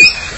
Yeah.